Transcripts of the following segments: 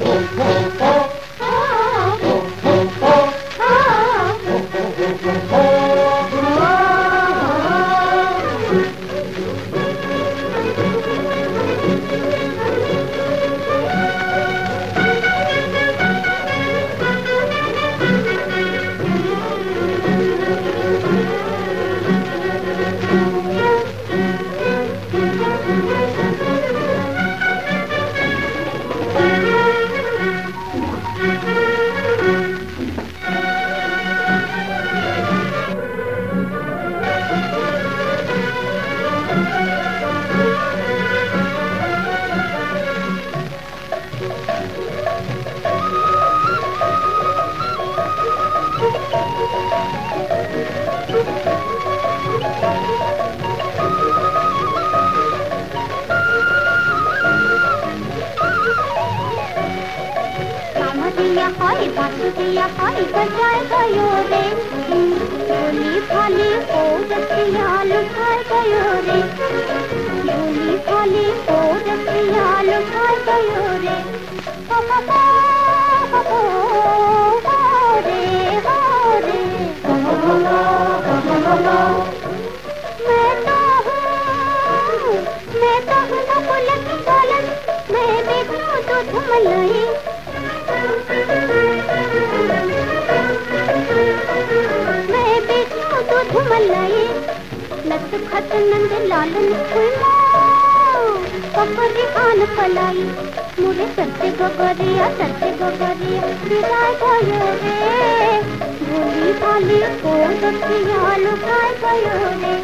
oh, oh. बजिया हाय बजिया हाय बजाएगा यो रे। भोली भाली को रसिया लुभाएगा यो रे। भोली भाली को रसिया लुभाएगा यो रे। मैं तो हूँ, मैं तो हूँ बुलक बुलक तो मैं देखूँ तो दूध मलाई। नत खत नंद लालन कपरी आन पलाई मुरे सत्य गगरिया सत्य गगरिया विदाय भयो रे भोली भाली को दक्षिया लुकाय भयो रे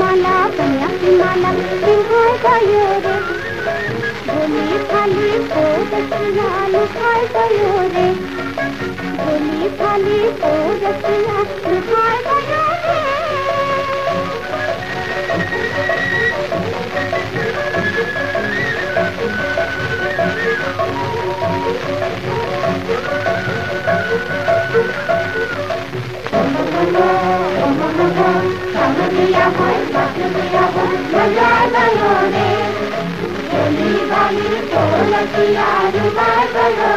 माला कन्या की माला सिंहाय गयो रे भोली थाली को दक्षिणा लुकाय गयो रे भोली थाली को दक्षिणा लुकाय गयो रे दुनिया भर तक दुनिया भर मज़ा गयो रे होली वाली ढोलकिया रुबा गयो